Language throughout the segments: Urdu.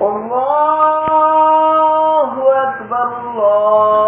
الله أكبر الله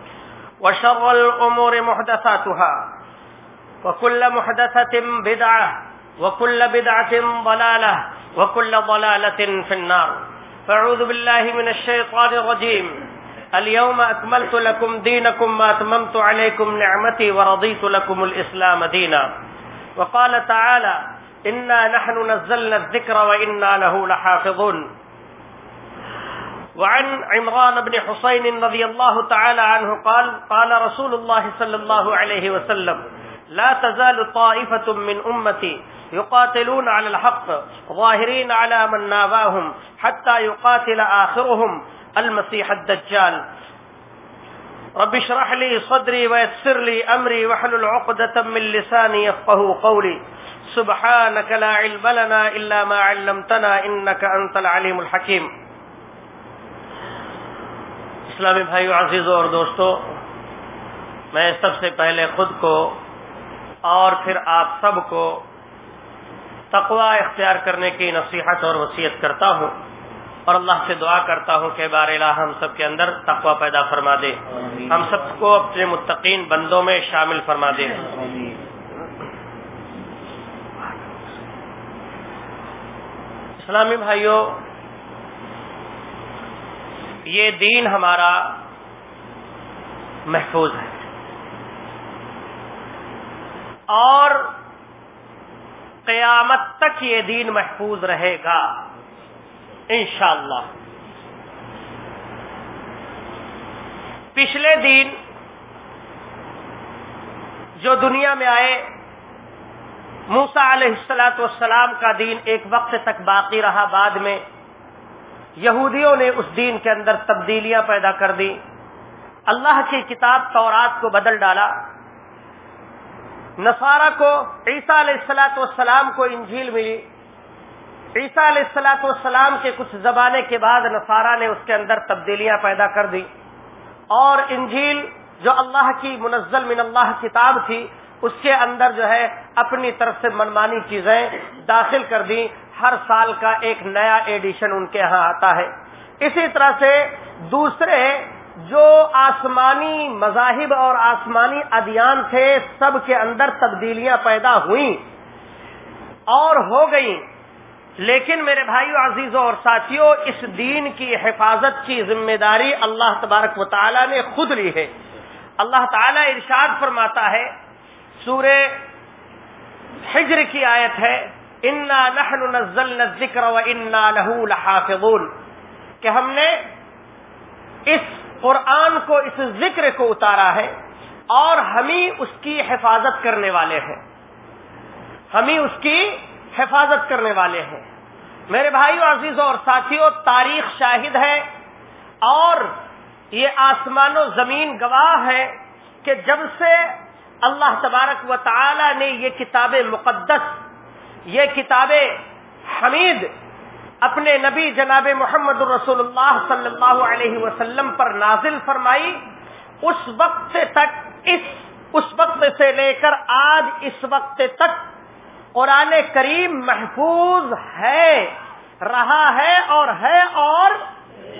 وشر الأمور محدثاتها وكل محدثة بدعة وكل بدعة ضلالة وكل ضلالة في النار. فاعوذ بالله من الشيطان الرجيم. اليوم أكملت لكم دينكم ما أتممت عليكم نعمتي ورضيت لكم الإسلام دينا. وقال تعالى إنا نحن نزلنا الذكر وإنا له لحافظون. وعن عمران بن حسين رضي الله تعالى عنه قال قال رسول الله صلى الله عليه وسلم، لا تزال طائفة من أمتي يقاتلون على الحق ظاهرين على من ناباهم حتى يقاتل آخرهم المسيح الدجال. رب اشرح لي صدري ويسر لي أمري وحلل عقدة من لساني يفقه قولي سبحانك لا علم لنا إلا ما علمتنا إنك أنت العليم الحكيم اسلامی بھائیو عزیزوں اور دوستو میں سب سے پہلے خود کو اور پھر آپ سب کو تقوا اختیار کرنے کی نصیحت اور وصیت کرتا ہوں اور اللہ سے دعا کرتا ہوں کہ بار الہ ہم سب کے اندر تقوا پیدا فرما دے۔ ہم سب کو اپنے متقین بندوں میں شامل فرما دے۔ اسلامی بھائیوں یہ دین ہمارا محفوظ ہے۔ اور قیامت تک یہ دین محفوظ رہے گا۔ انشاءاللہ۔ پچھلے دن جو دنیا میں آئے موسا علیہ السلاۃ والسلام کا دین ایک وقت تک باقی رہا، بعد میں یہودیوں نے اس دین کے اندر تبدیلیاں پیدا کر دی اللہ کی کتاب تورات کو بدل ڈالا۔ نصارہ کو عیسیٰ علیہ السلاۃ والسلام کو انجیل ملی۔ عیسیٰ علیہ السلاۃ والسلام کے کچھ زمانے کے بعد نصارہ نے اس کے اندر تبدیلیاں پیدا کر دی اور انجیل جو اللہ کی منزل من اللہ کتاب تھی، اس کے اندر جو ہے اپنی طرف سے منمانی چیزیں داخل کر دی ہر سال کا ایک نیا ایڈیشن ان کے ہاں آتا ہے۔ اسی طرح سے دوسرے جو آسمانی مذاہب اور آسمانی ادیان تھے، سب کے اندر تبدیلیاں پیدا ہوئیں اور ہو گئیں۔ لیکن میرے بھائیو، عزیزوں اور ساتھیوں اس دین کی حفاظت کی ذمہ داری اللہ تبارک و تعالی نے خود لی ہے۔ اللہ تعالی ارشاد فرماتا ہے، سورہ حجر کی آیت ہے۔ انا نحن نزلنا الذکر و انا له لحافظون کہ ہم نے اس قرآن کو، اس ذکر کو اتارا ہے اور ہمیں اس کی حفاظت کرنے والے ہیں۔ ہمیں اس کی حفاظت کرنے والے ہیں۔ میرے بھائیو عزیزوں اور ساتھیوں تاریخ شاہد ہے اور یہ آسمان و زمین گواہ ہے کہ جب سے اللہ تبارک و تعالی نے یہ کتاب مقدس یہ کتاب حمید اپنے نبی جناب محمد الرسول اللہ صلی اللہ علیہ وسلم پر نازل فرمائی، اس وقت تک، اس اس وقت سے لے کر آج اس وقت تک قرآن کریم محفوظ ہے، رہا ہے اور ہے اور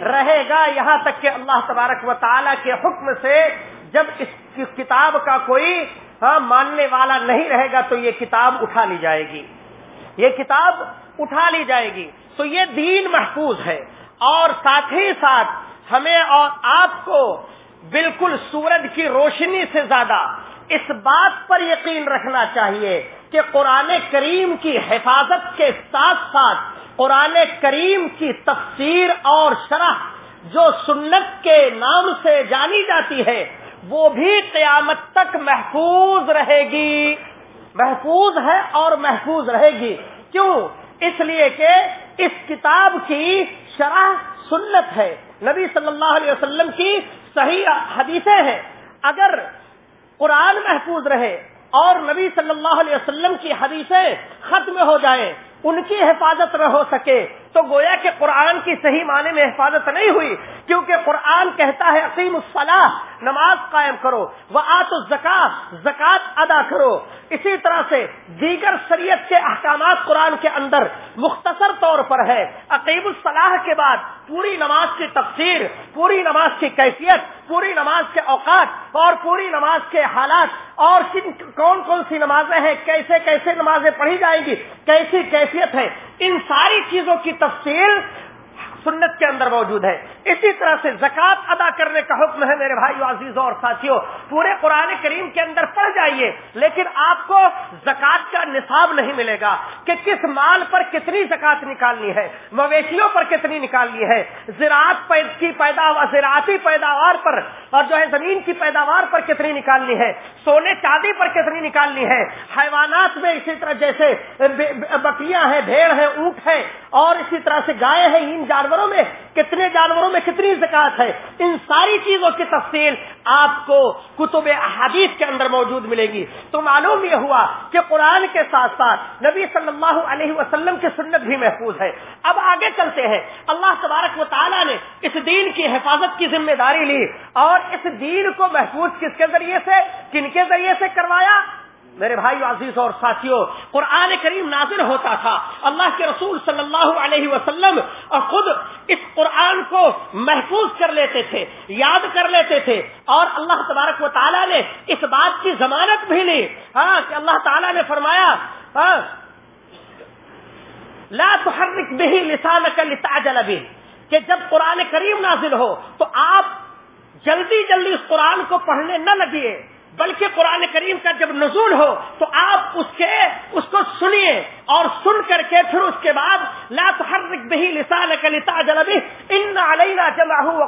رہے گا۔ یہاں تک کہ اللہ تبارک و تعالی کے حکم سے جب اس کتاب کا کوئی ہاں ماننے والا نہیں رہے گا تو یہ کتاب اٹھا لی جائے گی۔ یہ کتاب اٹھا لی جائے گی۔ تو یہ دین محفوظ ہے۔ اور ساتھ ہی ساتھ ہمیں اور آپ کو بالکل سورج کی روشنی سے زیادہ اس بات پر یقین رکھنا چاہیے کہ قرآن کریم کی حفاظت کے ساتھ ساتھ قرآن کریم کی تفسیر اور شرح جو سنت کے نام سے جانی جاتی ہے، وہ بھی قیامت تک محفوظ رہے گی۔ محفوظ ہے اور محفوظ رہے گی۔ کیوں؟ اس لیے کہ اس کتاب کی شرح سنت ہے۔ نبی صلی اللہ علیہ وسلم کی صحیح حدیثیں ہیں۔ اگر قرآن محفوظ رہے اور نبی صلی اللہ علیہ وسلم کی حدیثیں ختم ہو جائیں، ان کی حفاظت نہ ہو سکے۔ تو گویا کہ قرآن کی صحیح معنی میں حفاظت نہیں ہوئی، کیونکہ قرآن کہتا ہے عقیم الصلاح نماز قائم کرو وہ آت زکات زکات ادا کرو۔ اسی طرح سے دیگر شریعت کے احکامات قرآن کے اندر مختصر طور پر ہے۔ عقیم الصلاح کے بعد پوری نماز کی تفسیر پوری نماز کی کیفیت، پوری نماز کے اوقات اور پوری نماز کے حالات اور کون کون سی نمازیں ہیں، کیسے کیسے نمازیں پڑھی جائیں گی، کیسی کیفیت ہے، ان ساری چیزوں کی تفصیل سنت کے اندر موجود ہے۔ اسی طرح سے زکات ادا کرنے کا حکم ہے میرے بھائی عزیزوں اور ساتھیوں، پورے قرآن کریم کے اندر پڑ جائیے، لیکن آپ کو زکات کا نصاب نہیں ملے گا کہ کس مال پر کتنی زکات نکالنی ہے، مویشیوں پر کتنی نکالنی ہے۔ زراعت کی پیداوار زراعتی پیداوار پر اور جو ہے زمین کی پیداوار پر کتنی نکالنی ہے، سونے چاندی پر کتنی نکالنی ہے۔ حیوانات میں اسی طرح جیسے بکریاں ہیں، بھیڑ ہے اونٹ ہے اور اسی طرح سے گائے ہیں ان جانور جانوروں میں کتنے جانوروں میں کتنی زکات ہے؟ ان ساری چیزوں کی تفصیل آپ کو کتب احادیث کے اندر موجود ملے گی۔ تو معلوم یہ ہوا کہ قرآن کے ساتھ ساتھ نبی صلی اللہ علیہ وسلم کی سنت بھی محفوظ ہے۔ اب آگے چلتے ہیں۔ اللہ تبارک و تعالیٰ نے اس دین کی حفاظت کی ذمہ داری لی اور اس دین کو محفوظ کس کے ذریعے سے؟ کن کے ذریعے سے کروایا؟ میرے بھائی عزیز اور ساتھیوں قرآن کریم نازل ہوتا تھا۔ اللہ کے رسول صلی اللہ علیہ وسلم اور خود اس قرآن کو محفوظ کر لیتے تھے، یاد کر لیتے تھے۔ اور اللہ تبارک و تعالیٰ نے اس بات کی ضمانت بھی لی۔ ہاں کہ اللہ تعالیٰ نے فرمایا ہاں لا تحرک به لسانك لتعجل به کہ جب قرآن کریم نازل ہو تو آپ جلدی جلدی اس قرآن کو پڑھنے نہ لگیے۔ بلکہ قرآن کریم کا جب نزول ہو تو آپ اس کے اس کو سنیے اور سن کر کے پھر اس کے بعد لا تحرک بہی لسان کلتا جلبی ان علینا جمع و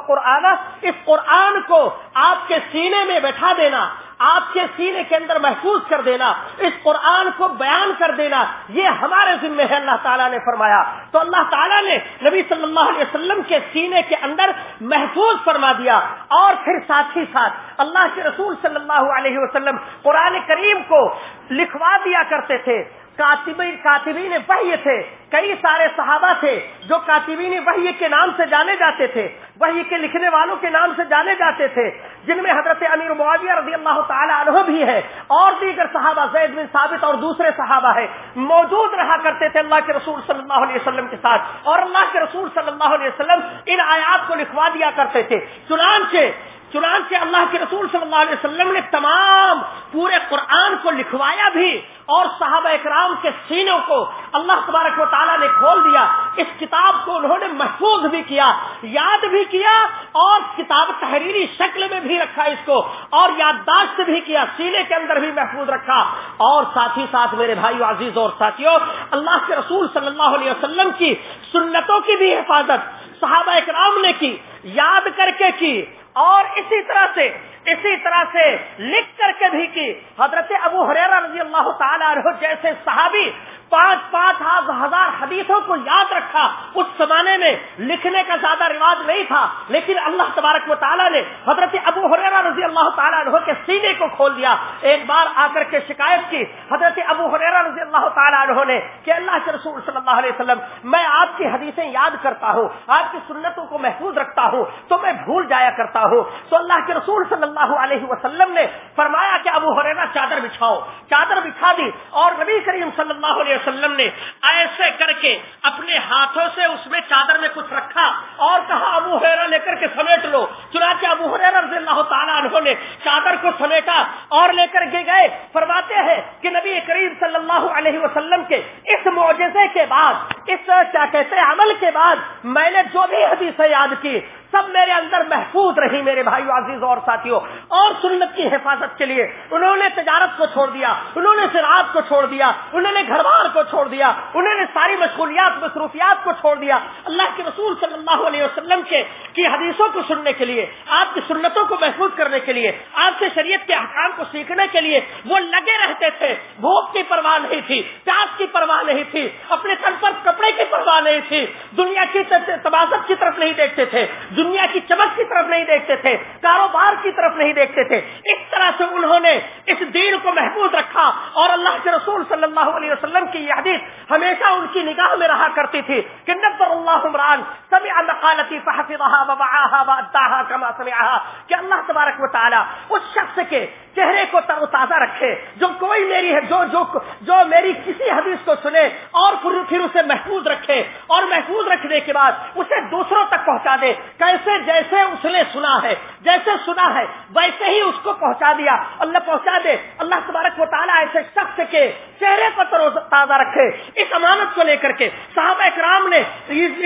اس قرآن کو آپ کے سینے میں بیٹھا دینا۔ آپ کے سینے کے اندر محفوظ کر دینا، اس قرآن کو بیان کر دینا، یہ ہمارے ذمہ ہے، اللہ تعالیٰ نے فرمایا۔ تو اللہ تعالیٰ نے نبی صلی اللہ علیہ وسلم کے سینے کے اندر محفوظ فرما دیا۔ اور پھر ساتھ ہی ساتھ اللہ کے رسول صلی اللہ علیہ وسلم قرآن کریم کو لکھوا دیا کرتے تھے۔ کاتبین کاتبین وحی تھے۔ کئی سارے صحابہ تھے جو کاتبین وحی کے نام سے جانے جاتے تھے۔ وحی کے لکھنے والوں کے نام سے جانے جاتے تھے۔ جن میں حضرت امیر معاویہ رضی اللہ تعالی عنہ بھی ہے اور دیگر صحابہ زید بن ثابت اور دوسرے صحابہ ہے موجود رہا کرتے تھے اللہ کے رسول صلی اللہ علیہ وسلم کے ساتھ۔ اور اللہ کے رسول صلی اللہ علیہ وسلم ان آیات کو لکھوا دیا کرتے تھے۔ چنانچہ چنانچہ اللہ کے رسول صلی اللہ علیہ وسلم نے تمام پورے قرآن کو لکھوایا بھی اور صحابہ اکرام کے سینوں کو اللہ تبارک و تعالیٰ نے کھول دیا۔ اس کتاب کو انہوں نے محفوظ بھی کیا، یاد بھی کیا اور کتاب تحریری شکل میں بھی رکھا اس کو اور یادداشت بھی کیا، سینے کے اندر بھی محفوظ رکھا۔ اور ساتھ ہی ساتھ میرے بھائی عزیز اور ساتھیوں اللہ کے رسول صلی اللہ علیہ وسلم کی سنتوں کی بھی حفاظت صحابہ اکرام نے کی، یاد کر کے کی۔ اور اسی طرح سے اسی طرح سے لکھ کر کے بھی کی۔ حضرت ابو حریرہ رضی اللہ تعالیٰ عنہ جیسے صحابی پانچ پانچ ہزار حدیثوں کو یاد رکھا، اس زمانے میں لکھنے کا زیادہ رواج نہیں تھا، لیکن اللہ تبارک و تعالیٰ نے حضرت ابو حریرہ رضی اللہ تعالیٰ عنہ کے سینے کو کھول دیا۔ ایک بار آ کر کے شکایت کی، حضرت ابو حریرہ رضی اللہ تعالیٰ عنہ نے کہ اللہ کے رسول صلی اللہ علیہ وسلم، میں آپ کی حدیثیں یاد کرتا ہوں، آپ کی سنتوں کو محفوظ رکھتا ہوں، تو میں بھول جایا کرتا ہوں۔ تو اللہ کے رسول صلی اللہ علیہ وسلم نے فرمایا کہ ابو حریرہ چادر بچھاؤ، چادر بچھا دی۔ اور نبی کریم صلی اللہ علیہ وسلم نے ایسے کر کے اپنے ہاتھوں سے اس میں چادر میں کچھ رکھا اور کہا، ابو حیرا لے کر کے سمیٹ لو۔ چنانچہ ابو حریرہ رضی اللہ تعالیٰ عنہ نے چادر کو سمیٹا اور لے کر کے گئے۔ فرماتے ہیں کہ نبی کریم صلی اللہ علیہ وسلم کے اس معجزے کے بعد، اس کیا کہتے عمل کے بعد میں نے جو بھی حدیثیں یاد کی سب میرے اندر محفوظ رہی میرے بھائی عزیز اور ساتھیوں اور سنت کی حفاظت کے لیے انہوں نے تجارت کو چھوڑ دیا، انہوں نے سراعت کو چھوڑ دیا، انہوں نے گھر بار کو چھوڑ دیا، انہوں نے ساری مشغولیات، مصروفیات کو چھوڑ دیا۔ اللہ کے رسول صلی اللہ علیہ وسلم کے، کی حدیثوں کو سننے کے لیے، آپ کی سنتوں کو محفوظ کرنے کے لیے، آپ سے شریعت کے احکام کو سیکھنے کے لیے وہ لگے رہتے تھے۔ بھوک کی پرواہ نہیں تھی، پیاس کی پرواہ نہیں تھی، اپنے تن پر کپڑے کی پرواہ نہیں تھی۔ دنیا کی تبازت کی طرف نہیں دیکھتے تھے۔ دنیا کی چمک کی طرف نہیں دیکھتے تھے، کاروبار کی طرف نہیں دیکھتے تھے۔ اس طرح سے انہوں نے اس دین کو محفوظ رکھا اور اللہ کے رسول صلی اللہ علیہ وسلم کی یہ حدیث ہمیشہ ان کی نگاہ میں رہا کرتی تھی کہ نبر اللہ عمران سمع مقالتی فحفظها وبعاها واداها كما سمعها کہ اللہ تبارک و تعالی اس شخص کے چہرے کو تر تازہ رکھے، جو کوئی میری ہے، جو جو جو میری کسی حدیث کو سنے اور پھر اسے محفوظ رکھے۔ اور محفوظ رکھنے کے بعد اسے دوسروں تک پہنچا دے۔ کیسے جیسے اس نے سنا ہے، جیسے سنا ہے، ویسے ہی اس کو پہنچا دیا۔ اللہ پہنچا دے۔ اللہ تبارک و تعالیٰ ایسے شخص کے چہرے کو تر تازہ رکھے۔ اس امانت کو لے کر کے صحابہ اکرام نے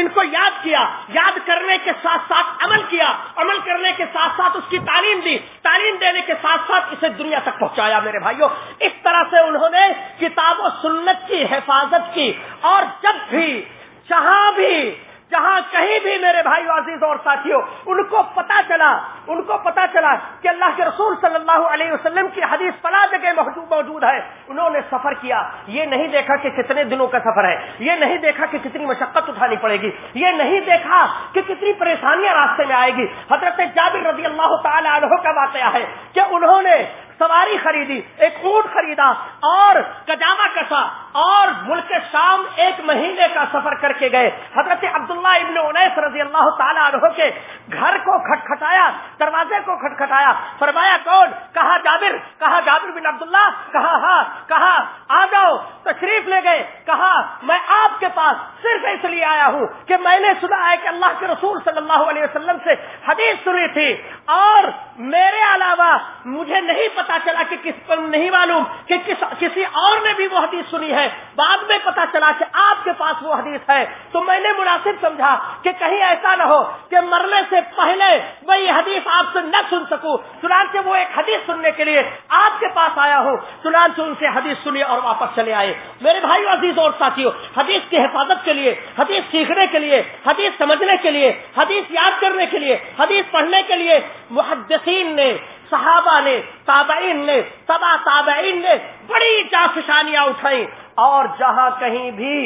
ان کو یاد کیا۔ یاد کرنے کے ساتھ ساتھ عمل کیا۔ عمل کرنے کے ساتھ ساتھ اس کی تعلیم دی۔ تعلیم دینے کے ساتھ ساتھ اسے دنیا تک پہنچایا، میرے بھائیوں۔ اس طرح سے انہوں نے کتاب و سنت کی حفاظت کی۔ اور جب بھی، جہاں بھی جہاں کہیں بھی میرے بھائی عزیز اور ساتھیوں ان کو پتا چلا، ان کو پتا چلا کہ اللہ کے رسول صلی اللہ علیہ وسلم کی حدیث پلا جگہ موجود ہے۔ انہوں نے سفر کیا۔ یہ نہیں دیکھا کہ کتنے دنوں کا سفر ہے۔ یہ نہیں دیکھا کہ کتنی مشقت اٹھانی پڑے گی۔ یہ نہیں دیکھا کہ کتنی پریشانیاں راستے میں آئے گی۔ حضرت جابر رضی اللہ تعالی عنہ کا واقعہ ہے کہ انہوں نے سواری خریدی، ایک اونٹ خریدا اور کجاوا کسا اور ملک شام ایک مہینے کا سفر کر کے گئے۔ حضرت عبداللہ ابن انیس رضی اللہ تعالیٰ عنہ کے گھر کو کھٹکھٹایا، دروازے کو کھٹکھٹایا، فرمایا، کون؟ کہا، جابر۔ کہا، جابر بن عبداللہ۔ کہا ہاں۔ کہا، آ جاؤ، تشریف لے گئے۔ کہا، میں آپ کے پاس صرف اس لیے آیا ہوں کہ میں نے سنا ہے کہ اللہ کے رسول صلی اللہ علیہ وسلم سے حدیث سنی تھی اور میرے علاوہ مجھے نہیں پتا چلا کہ کس پر نہیں معلوم کہ کس کسی اور نے بھی وہ حدیث سنی ہے۔ بعد میں پتا چلا کہ آپ کے پاس وہ حدیث ہے۔ تو میں نے مناسب سمجھا کہ کہیں ایسا نہ ہو کہ مرنے سے پہلے میں یہ حدیث آپ سے نہ سن سکوں۔ چنانچہ وہ ایک حدیث سننے کے لیے آپ کے پاس آیا ہوں چنانچہ ان سے حدیث سنی اور واپس چلے آئے۔ میرے بھائی عزیز اور ساتھیوں حدیث کی حفاظت کے لیے، حدیث سیکھنے کے لیے، حدیث سمجھنے کے لیے، حدیث یاد کرنے کے لیے، حدیث پڑھنے کے لیے محدثین نے، صحابہ نے، تابعین نے تبا تابعین نے بڑی جافشانیاں اٹھائی اور جہاں کہیں بھی،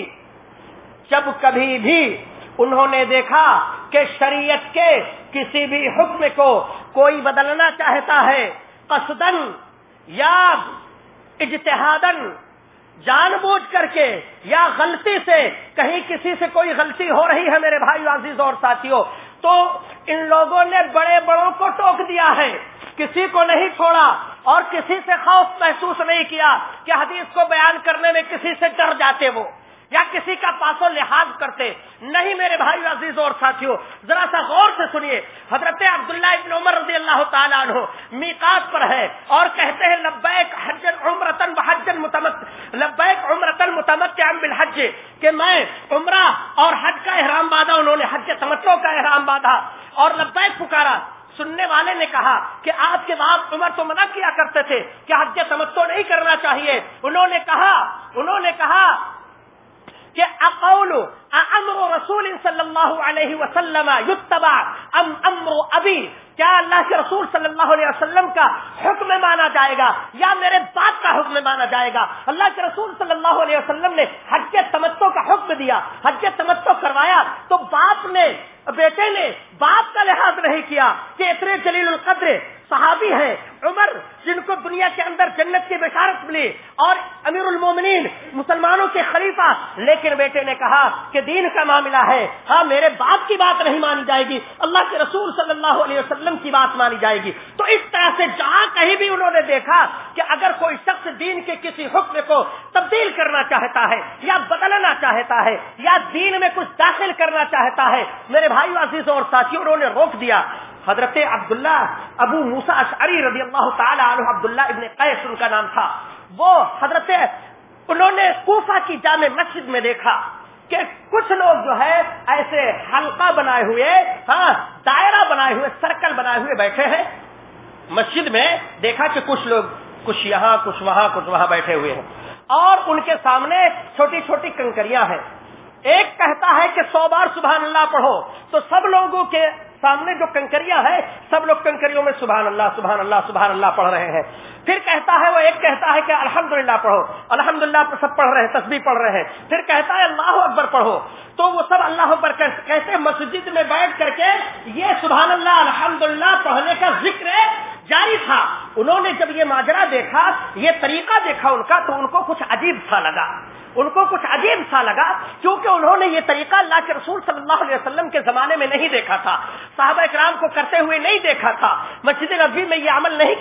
جب کبھی بھی انہوں نے دیکھا کہ شریعت کے کسی بھی حکم کو کوئی بدلنا چاہتا ہے قصدن یا اجتہادن جان بوجھ کر کے یا غلطی سے، کہیں کسی سے کوئی غلطی ہو رہی ہے میرے بھائی عزیز اور ساتھیوں تو ان لوگوں نے بڑے بڑوں کو ٹوک دیا ہے۔ کسی کو نہیں چھوڑا اور کسی سے خوف محسوس نہیں کیا کہ حدیث کو بیان کرنے میں کسی سے ڈر جاتے وہ۔ یا کسی کا پاس و لحاظ کرتے، نہیں میرے بھائی عزیز اور ساتھیوں ذرا سا غور سے سنیے، حضرت عبداللہ ابن عمر رضی اللہ تعالیٰ عنہ میقات پر ہے اور کہتے ہیں، لبیک حجن عمرتن بحجن متمت، لبیک عمرتن متمت بالحج، کہ میں عمرہ اور حج کا احرام باندھا، انہوں نے حج تمتوں کا احرام باندھا اور لبیک پکارا۔ سننے والے نے کہا کہ آپ کے بعد عمر تو منع کیا کرتے تھے کہ حج تمتو نہیں کرنا چاہیے۔ انہوں نے کہا، انہوں نے کہا کہ اقول امر رسول صلی اللہ علیہ وسلم یتبع ام امر ابی؟ کیا اللہ کے رسول صلی اللہ علیہ وسلم کا حکم مانا جائے گا؟ یا میرے باپ کا حکم مانا جائے گا؟ اللہ کے رسول صلی اللہ علیہ وسلم نے حج تمتو کا حکم دیا، حج تمتو کروایا، تو باپ نے، بیٹے نے باپ کا لحاظ نہیں کیا کہ اتنے جلیل القدر صحابی ہیں، عمر جن کو دنیا کے اندر جنت کی بشارت ملی اور امیر المومنین مسلمانوں کے خلیفہ، لیکن بیٹے نے کہا کہ دین کا معاملہ ہے۔ ہاں میرے باپ کی بات نہیں مانی جائے گی۔ اللہ کے رسول صلی اللہ علیہ وسلم وسلم کی بات مانی جائے گی۔ تو اس طرح سے جہاں کہیں بھی انہوں نے دیکھا کہ اگر کوئی شخص دین کے کسی حکم کو تبدیل کرنا چاہتا ہے یا بدلنا چاہتا ہے یا دین میں کچھ داخل کرنا چاہتا ہے، میرے بھائی عزیز اور ساتھیوں، انہوں نے روک دیا۔ حضرت عبداللہ ابو موسا اشعری رضی اللہ تعالی عنہ، عبداللہ ابن قیس، ان کا نام تھا۔ وہ حضرت انہوں نے کوفہ کی جامع مسجد میں دیکھا کہ کچھ لوگ جو ہے ایسے حلقہ بنائے ہوئے ہاں دائرہ بنائے ہوئے، سرکل بنائے ہوئے بیٹھے ہیں۔ مسجد میں دیکھا کہ کچھ لوگ، کچھ یہاں، کچھ وہاں کچھ وہاں بیٹھے ہوئے ہیں۔ اور ان کے سامنے چھوٹی چھوٹی کنکریاں ہیں۔ ایک کہتا ہے کہ سو بار سبحان اللہ پڑھو۔ تو سب لوگوں کے سامنے جو کنکریاں ہیں، سب لوگ کنکریوں میں سبحان اللہ سبحان اللہ سبحان اللہ پڑھ رہے ہیں۔ پھر کہتا ہے، وہ ایک کہتا ہے کہ الحمد للہ پڑھو۔ الحمدللہ سب پڑھ رہے ہیں تصویر پڑھ رہے ہیں۔ پھر کہتا ہے، اللہ اکبر پڑھو۔ تو وہ سب اللہ اکبر کہتے مسجد میں بیٹھ کر کے یہ سبحان اللہ، الحمدللہ پڑھنے کا ذکر جاری تھا۔ انہوں نے جب یہ ماجرا دیکھا، یہ طریقہ دیکھا ان کا، تو ان کو کچھ عجیب سا لگا۔ ان کو کچھ عجیب سا لگا کیونکہ انہوں نے یہ طریقہ اللہ کے رسول صلی اللہ علیہ وسلم کے زمانے میں نہیں دیکھا تھا۔ صحابہ اکرام کو کرتے ہوئے نہیں دیکھا تھا۔ مسجد نبی میں یہ عمل نہیں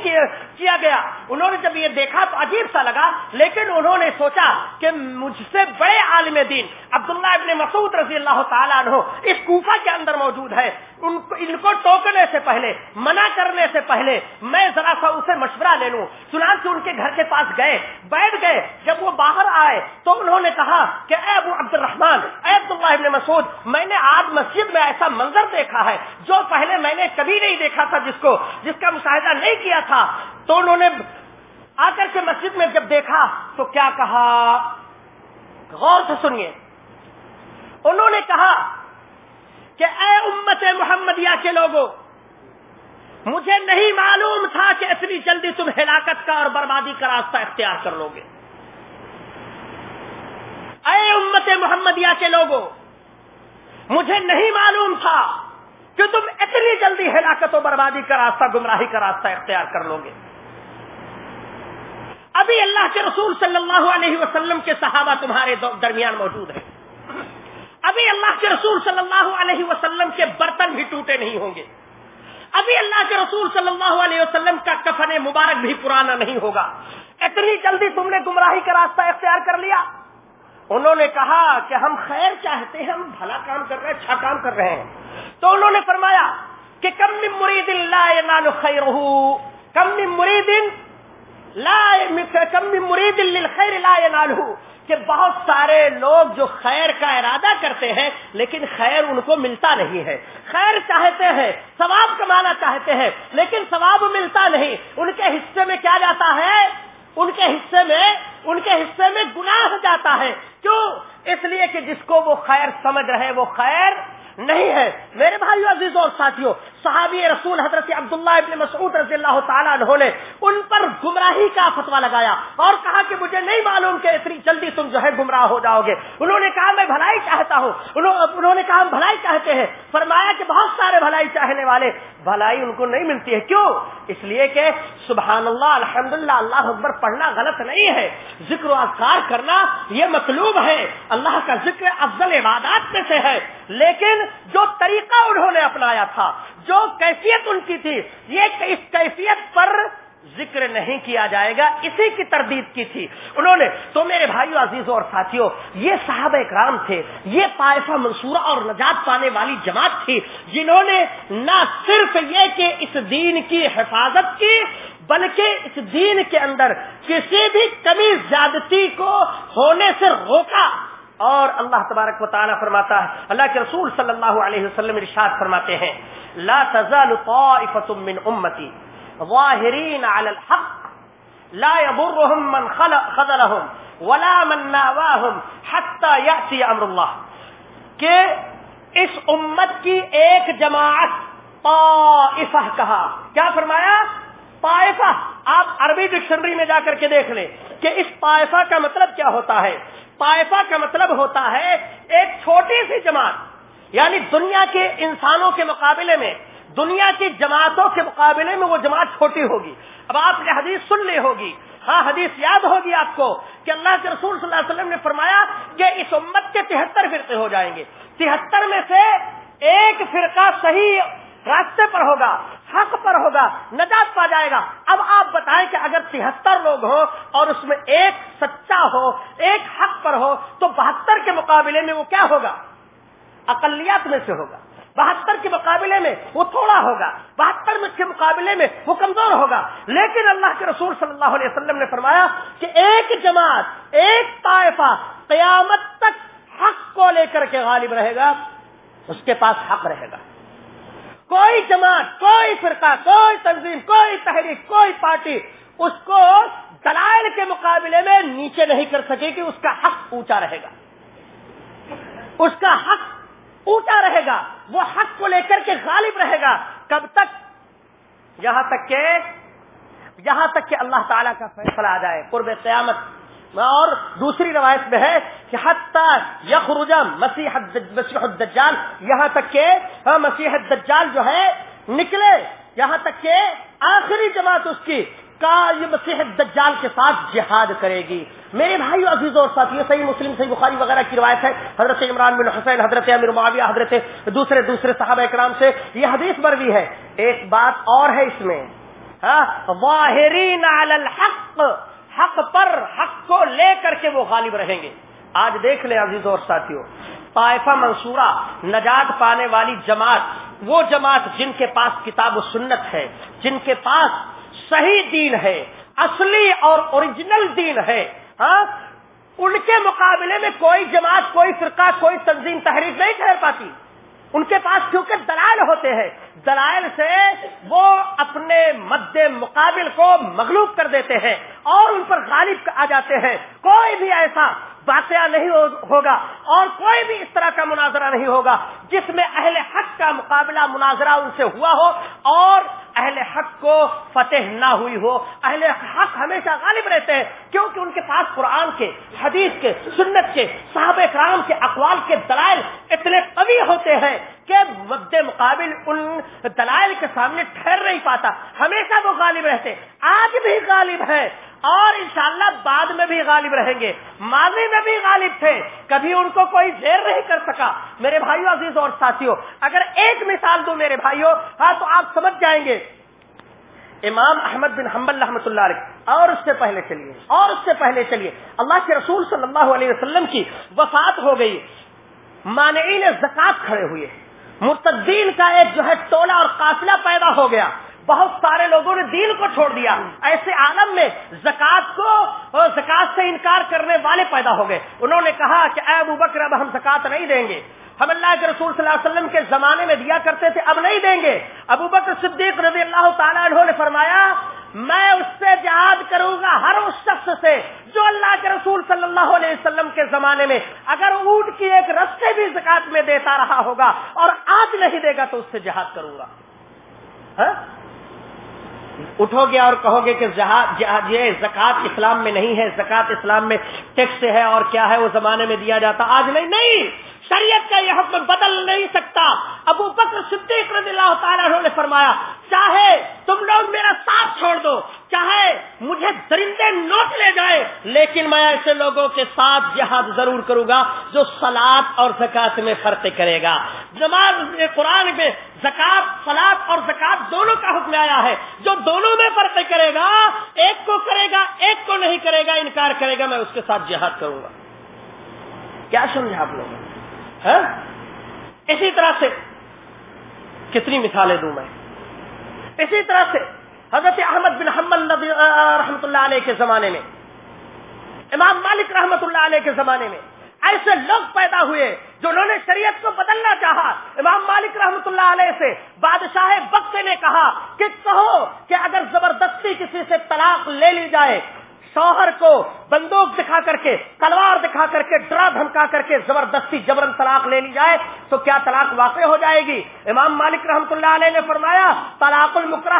کیا گیا۔ انہوں نے جب یہ دیکھا تو عجیب سا لگا، لیکن انہوں نے سوچا کہ مجھ سے بڑے عالم دین عبداللہ ابن مسعود رضی اللہ تعالیٰ عنہ اس کوفہ کے اندر موجود ہے۔ ان کو ان کو ٹوکنے سے پہلے، منع کرنے سے پہلے میں ذرا سا اسے مشورہ لے لوں۔ چنانچہ ان کے گھر کے پاس گئے، بیٹھ گئے۔ جب وہ باہر آئے تو انہوں نے کہا کہ اے ابو عبد الرحمان اے عبداللہ ابن مسعود، میں نے آج مسجد میں ایسا منظر دیکھا ہے جو پہلے میں نے کبھی نہیں دیکھا تھا جس کو، جس کا مشاہدہ نہیں کیا تھا۔ تو انہوں نے آ کر کے مسجد میں جب دیکھا تو کیا کہا؟ غور سے سنیے۔ انہوں نے کہا کہ اے امت محمدیہ کے لوگوں، مجھے نہیں معلوم تھا کہ اتنی جلدی تم ہلاکت کا اور بربادی کا راستہ اختیار کر لو گے۔ اے امت محمدیہ کے لوگوں مجھے نہیں معلوم تھا کہ تم اتنی جلدی ہلاکت و بربادی کا راستہ، گمراہی کا راستہ اختیار کر لو گے۔ ابھی اللہ کے رسول صلی اللہ علیہ وسلم کے صحابہ تمہارے درمیان موجود ہیں۔ ابھی اللہ کے رسول صلی اللہ علیہ وسلم کے برتن بھی ٹوٹے نہیں ہوں گے۔ ابھی اللہ کے رسول صلی اللہ علیہ وسلم کا کفن مبارک بھی پرانا نہیں ہوگا۔ اتنی جلدی تم نے گمراہی کا راستہ اختیار کر لیا۔ انہوں نے کہا کہ ہم خیر چاہتے ہیں، ہم بھلا کام کر رہے ہیں اچھا کام کر رہے ہیں۔ تو انہوں نے فرمایا کہ کم مرید اللہ خیر کم مرید کم مرید خیر لا کہ بہت سارے لوگ جو خیر کا ارادہ کرتے ہیں، لیکن خیر ان کو ملتا نہیں ہے۔ خیر چاہتے ہیں، ثواب کمانا چاہتے ہیں، لیکن ثواب ملتا نہیں۔ ان کے حصے میں کیا جاتا ہے؟ ان کے حصے میں، ان کے حصے میں گناہ جاتا ہے۔ کیوں؟ اس لیے کہ جس کو وہ خیر سمجھ رہے، وہ خیر نہیں ہے۔ میرے بھائیو عزیزوں اور ساتھیوں صحابی رسول حضرت عبداللہ ابن مسعود رضی اللہ تعالیٰ عنہ نے ان پر گمراہی کا فتوا لگایا اور کہا کہ مجھے نہیں معلوم کہ اتنی جلدی تم جو ہے گمراہ ہو جاؤ گے۔ انہوں نے کہا، میں بھلائی چاہتا ہوں۔ انہوں نے کہا، ہم بھلائی چاہتے ہیں۔ فرمایا کہ بہت سارے بھلائی چاہنے والے، بھلائی ان کو نہیں ملتی ہے۔ کیوں؟ اس لیے کہ سبحان اللہ الحمد اللہ اکبر، پڑھنا غلط نہیں ہے۔ ذکر و اذکار کرنا یہ مطلوب ہے۔ اللہ کا ذکر افضل عبادات میں سے ہے۔ لیکن جو طریقہ انہوں نے اپنایا تھا، جو کیفیت ان کی تھی، یہ اس کیفیت پر ذکر نہیں کیا جائے گا، اسی کی تردید کی تھی۔ انہوں نے، تو میرے بھائیو، عزیزوں اور ساتھیوں، یہ صاحب اکرام تھے، یہ طائفہ منصورہ اور نجات پانے والی جماعت تھی، جنہوں نے نہ صرف یہ کہ اس دین کی حفاظت کی، بلکہ اس دین کے اندر کسی بھی کمی، زیادتی کو ہونے سے روکا۔ اور اللہ تبارک و تعالیٰ فرماتا ہے، اللہ کے رسول صلی اللہ علیہ وسلم ارشاد فرماتے ہیں، لا تزال طائفة من امتی ظاہرین علی الحق، لا يضرهم من خذلهم ولا من ناواهم حتى يأتي امر اللہ، کہ اس امت کی ایک جماعت طائفہ کہا۔ کیا فرمایا؟ طائفہ، آپ عربی ڈکشنری میں جا کر کے دیکھ لیں کہ اس طائفہ کا مطلب کیا ہوتا ہے؟ طائفہ کا مطلب ہوتا ہے ایک چھوٹی سی جماعت یعنی دنیا کے انسانوں کے مقابلے میں، دنیا کی جماعتوں کے مقابلے میں وہ جماعت چھوٹی ہوگی۔ اب آپ نے حدیث سن لی ہوگی۔ ہاں حدیث یاد ہوگی آپ کو کہ اللہ کے رسول صلی اللہ علیہ وسلم نے فرمایا کہ اس امت کے تہتر فرقے ہو جائیں گے۔ تہتر میں سے ایک فرقہ صحیح راستے پر ہوگا، حق پر ہوگا، نجات پا جائے گا۔ اب آپ بتائیں کہ اگر تہتر لوگ ہوں اور اس میں ایک سچا ہو، ایک حق پر ہو، تو بہتر کے مقابلے میں وہ کیا ہوگا؟ اقلیت میں سے ہوگا۔ بہتر کے مقابلے میں وہ تھوڑا ہوگا۔ بہتر کے مقابلے میں وہ کمزور ہوگا۔ لیکن اللہ کے رسول صلی اللہ علیہ وسلم نے فرمایا کہ ایک جماعت، ایک طائفہ قیامت تک حق کو لے کر کے غالب رہے گا، اس کے پاس حق رہے گا۔ کوئی جماعت، کوئی فرقہ، کوئی تنظیم، کوئی تحریک، کوئی پارٹی اس کو دلائل کے مقابلے میں نیچے نہیں کر سکے کہ اس کا حق اونچا رہے گا۔ اس کا حق اونچا رہے گا۔ وہ حق کو لے کر کے غالب رہے گا۔ کب تک؟ یہاں تک کہ، یہاں تک کہ اللہ تعالیٰ کا فیصلہ آ جائے۔ قرب قیامت اور دوسری روایت میں ہے کہ حتی یخرجا مسیح مسیح الدجال یہاں تک کہ ہاں، مسیح الدجال جو ہے نکلے۔ یہاں تک کہ آخری جماعت اس کی کا یہ مسیح دجال کے ساتھ جہاد کرے گی۔ میرے بھائی عزیز اور ساتھی صحیح مسلم صحیح بخاری وغیرہ کی روایت ہے۔ حضرت عمران بن حسین حضرت امیر معاویہ حضرت دوسرے دوسرے صحابہ اکرام سے یہ حدیث پر بھی ہے۔ ایک بات اور ہے اس میں۔ ہاں، واہرین علی الحق۔ حق پر حق کو لے کر کے وہ غالب رہیں گے۔ آج دیکھ لیں عزیز اور ساتھیوں، طائفہ منصورہ، نجات پانے والی جماعت، وہ جماعت جن کے پاس کتاب و سنت ہے، جن کے پاس صحیح دین ہے، اصلی اور اوریجنل دین ہے ہاں؟ ان کے مقابلے میں کوئی جماعت، کوئی فرقہ، کوئی تنظیم، تحریر نہیں ٹھہر پاتی۔ ان کے پاس کیونکہ دلائل ہوتے ہیں، دلائل سے وہ اپنے مد مقابل کو مغلوب کر دیتے ہیں اور ان پر غالب آ جاتے ہیں۔ کوئی بھی ایسا واقعہ نہیں ہوگا اور کوئی بھی اس طرح کا مناظرہ نہیں ہوگا جس میں اہل حق کا مقابلہ، مناظرہ ان سے ہوا ہو اور اہل حق کو فتح نہ ہوئی ہو۔ اہل حق ہمیشہ غالب رہتے ہیں، کیونکہ ان کے پاس قرآن کے، حدیث کے، سنت کے، صحابہ کرام کے اقوال کے دلائل اتنے قوی ہوتے ہیں۔ کہ مد مقابل ان دلائل کے سامنے ٹھہر نہیں پاتا۔ ہمیشہ وہ غالب رہتے۔ آج بھی غالب ہے اور انشاءاللہ بعد میں بھی غالب رہیں گے۔ ماضی میں بھی غالب تھے۔ کبھی ان کو کوئی زیر نہیں کر سکا۔ میرے بھائیو، عزیز اور ساتھیوں اگر ایک مثال دوں میرے بھائیوں ہاں تو آپ سمجھ جائیں گے۔ امام احمد بن حمبل رحمۃ اللہ علیہ۔ اور اس سے پہلے چلیے۔ اور اس سے پہلے چلیے۔ اللہ کے رسول صلی اللہ علیہ وسلم کی وفات ہو گئی۔ مانعین زکات کھڑے ہوئے۔ مرتدین کا ایک جو ہے ٹولہ اور قافلہ پیدا ہو گیا۔ بہت سارے لوگوں نے دین کو چھوڑ دیا۔ ایسے عالم میں زکات کو زکات سے انکار کرنے والے پیدا ہو گئے۔ انہوں نے کہا کہ اے ابو بکر، اب ہم زکات نہیں دیں گے۔ ہم اللہ کے رسول صلی اللہ علیہ وسلم کے زمانے میں دیا کرتے تھے، اب نہیں دیں گے۔ ابو بکر صدیق رضی اللہ تعالیٰ عنہ نے فرمایا میں اس سے جہاد کروں گا ہر اس شخص سے جو اللہ کے رسول صلی اللہ علیہ وسلم کے زمانے میں اگر اونٹ کی ایک رستے بھی زکات میں دیتا رہا ہوگا اور آج نہیں دے گا تو اس سے جہاد کروں گا ہاں؟ اٹھو گے اور کہو گے کہ یہ زکات اسلام میں نہیں ہے، زکات اسلام میں ٹیکس ہے اور کیا ہے، وہ زمانے میں دیا جاتا، آج نہیں نہیں شریعت کا یہ حکم بدل نہیں سکتا۔ ابو بکر صدیق رضی اللہ تعالیٰ نے فرمایا، چاہے تم لوگ میرا ساتھ چھوڑ دو، چاہے مجھے درندے نوٹ لے جائے، لیکن میں ایسے لوگوں کے ساتھ جہاد ضرور کروں گا جو سلاد اور زکات میں فرق کرے گا۔ نماز قرآن میں زکات سلاد اور زکات دونوں کا حکم آیا ہے۔ جو دونوں میں فرق کرے گا، ایک کو کرے گا، ایک کو نہیں کرے گا، انکار کرے گا، میں اس کے ساتھ جہاد کروں گا۔ کیا سمجھا آپ لوگوں اسی طرح سے کتنی مثالیں دوں میں؟ اسی طرح سے حضرت احمد بن حمل رحمۃ اللہ علیہ کے زمانے میں، امام مالک رحمۃ اللہ علیہ کے زمانے میں ایسے لوگ پیدا ہوئے جو انہوں نے شریعت کو بدلنا چاہا۔ امام مالک رحمۃ اللہ علیہ سے بادشاہ وقت نے کہا کہ کہو کہ اگر زبردستی کسی سے طلاق لے لی جائے شوہر کو بندوق دکھا کر کے، تلوار دکھا کر کے، ڈرا دھمکا کر کے زبردستی جبرن طلاق لے لی جائے تو کیا طلاق واقع ہو جائے گی؟ امام مالک رحمت اللہ علیہ نے فرمایا، طلاق المکر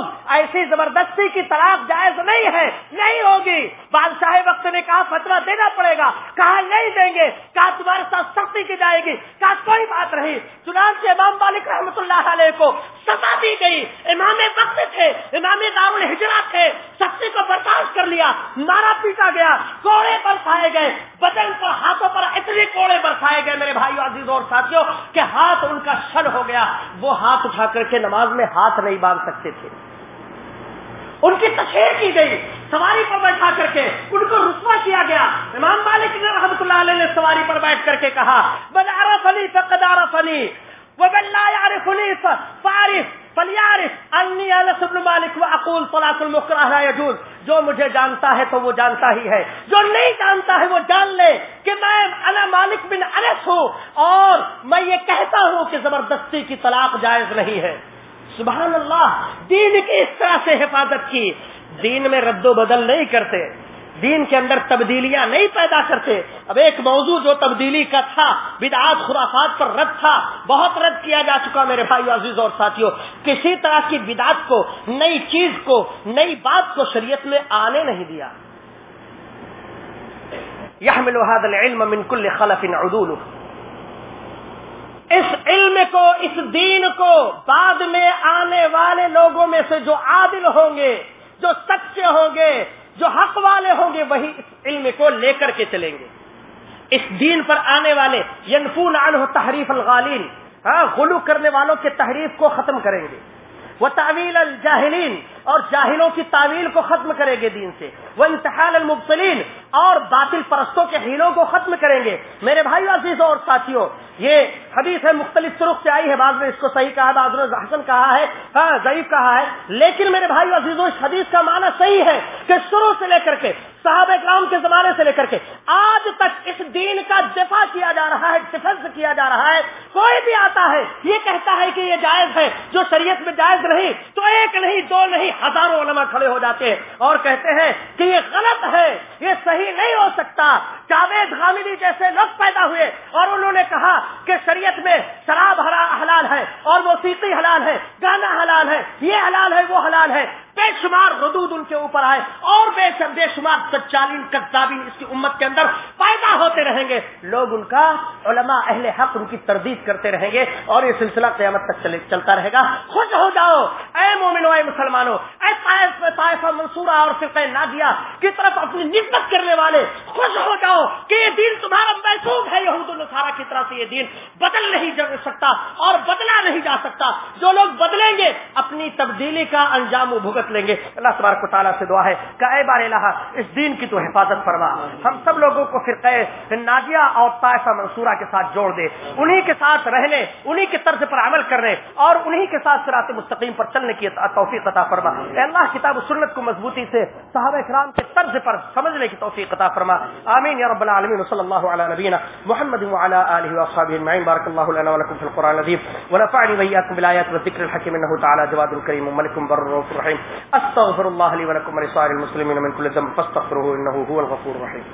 لا ایسی زبردستی کی طلاق جائز نہیں ہے، نہیں ہوگی۔ بادشاہ وقت نے کہا فتوا دینا پڑے گا۔ کہا، نہیں دیں گے۔ کہا، تمہارے ساتھ سختی کی جائے گی۔ کہا، کوئی بات نہیں۔ چنانچہ امام مالک رحمۃ اللہ علیہ کو سزا دی گئی۔ امام وقت تھے، امام دار الحجرا تھے۔ سختی کو برداشت کر لیا، مارا پیٹا گیا، کوڑے برسائے گئے۔ بدن پر، ہاتھوں پر اتنے کوڑے برسائے گئے میرے بھائی عزیز اور ساتھیوں کہ ہاتھ ان کا شل ہو گیا۔ وہ ہاتھ اٹھا کر کے نماز میں ہاتھ نہیں باندھ سکتے تھے۔ ان کی تشہیر کی گئی، سواری پر بیٹھا کر کے ان کو رسوا کیا گیا۔ امام مالک نے رحمت اللہ علیہ نے سواری پر بیٹھ کر کے کہا بدارا فنی فقدارا فنی فلیارف انی انس بن مالک طلاق المکرہ جو مجھے جانتا ہے تو وہ جانتا ہی ہے، جو نہیں جانتا ہے وہ جان لے کہ میں انا مالک بن انس ہوں۔ اور میں یہ کہتا ہوں کہ زبردستی کی طلاق جائز نہیں ہے۔ سبحان اللہ، دین کی اس طرح سے حفاظت کی۔ دین میں رد و بدل نہیں کرتے۔ دین کے اندر تبدیلیاں نہیں پیدا کرتے۔ اب ایک موضوع جو تبدیلی کا تھا، بدعات، خرافات پر رد تھا، بہت رد کیا جا چکا میرے بھائی عزیز اور ساتھیوں کسی طرح کی بدعت کو، نئی چیز کو، نئی بات کو شریعت میں آنے نہیں دیا۔ يحمل هذا العلم من كل خلف عدول اس علم کو، اس دین کو بعد میں آنے والے لوگوں میں سے جو عادل ہوں گے، جو سچے ہوں گے، جو حق والے ہوں گے، وہی اس علم کو لے کر کے چلیں گے۔ اس دین پر آنے والے ینفون عنہ تحریف الغالین ہاں غلو کرنے والوں کے تحریف کو ختم کریں گے۔ وہ تعویل الجاہلین، اور جاہلوں کی تعویل کو ختم کریں گے دین سے۔ وہ انتحال المبتلین اور باطل پرستوں کے ہیلوں کو ختم کریں گے۔ میرے بھائی عزیزوں اور ساتھیوں، یہ حدیث ہے، مختلف طرق سے آئی ہے۔ بعض نے اس کو صحیح کہا، بعض نے حسن کہا ہے ہاں ضعیف کہا ہے۔ لیکن میرے بھائی عزیزوں، اس حدیث کا معنی صحیح ہے کہ شروع سے لے کر کے، صحابہ کرام کے زمانے سے لے کر کے، آج تک اس دین کا دفاع کیا جا رہا ہے ڈیفینس کیا جا رہا ہے۔ کوئی بھی آتا ہے، یہ کہتا ہے کہ یہ جائز ہے، جو شریعت میں جائز نہیں، تو ایک نہیں، دو نہیں، ہزاروں علماء کھڑے ہو جاتے ہیں اور کہتے ہیں کہ یہ غلط ہے، یہ صحیح نہیں ہو سکتا۔ جاوید غامدی جیسے لوگ پیدا ہوئے اور انہوں نے کہا کہ شریعت میں شراب حلال ہے اور موسیقی حلال ہے، گانا حلال ہے، یہ حلال ہے، وہ حلال ہے۔ بے شمار ردود ان کے اوپر آئے اور بے بے شمار سچالین کتابین اس کی امت کے اندر پیدا ہوتے رہیں گے۔ لوگ ان کا علماء اہل حق ان کی تردید کرتے رہیں گے اور یہ سلسلہ قیامت تک چلتا رہے گا۔ خوش ہو جاؤ۔ اے مومنو، اے مسلمانوں، اے طائفہ منصورہ اور فرقہ نادیہ کی طرف اپنی نسبت کرنے والے، خوش ہو جاؤ کہ یہ دین تمہارا محسوس ہے۔ یہود النصارہ کی طرف سے یہ دین بدل نہیں جا سکتا اور بدلا نہیں جا سکتا۔ جو لوگ بدلیں گے، اپنی تبدیلی کا انجام بھگت لیں گے۔ اللہ تبارک و تعالیٰ سے دعا ہے کہ اے بار الہ، اس دین کی تو حفاظت فرما۔ ہم سب لوگوں کو فرقہ نادیہ اور طائفہ منصورہ کے ساتھ جوڑ دے۔ انہی کے ساتھ رہنے، انہی کے طرز پر عمل کرنے اور انہی کے ساتھ سرات مستقیم پر چلنے کی توفیق عطا فرما۔ اے اللہ، کتاب و سنت کو مضبوطی سے صحابہ کرام کے طرز پر سمجھنے کی توفیق عطا فرما۔ آمین یا رب العالمین صلی اللہ علی نبینا محمد وعلى آله واصحابه اجمعین۔ بارک اللہ لنا ولکم فی القرآن العظیم۔ ونفعني وإياكم بالآيات والذكر الحكيم انه تعالى جواد الكريم وملك بر الرحيم استغفر الله لي ولكم ولسائر المسلمين من كل ذنب فاستغفروه انه هو الغفور الرحيم.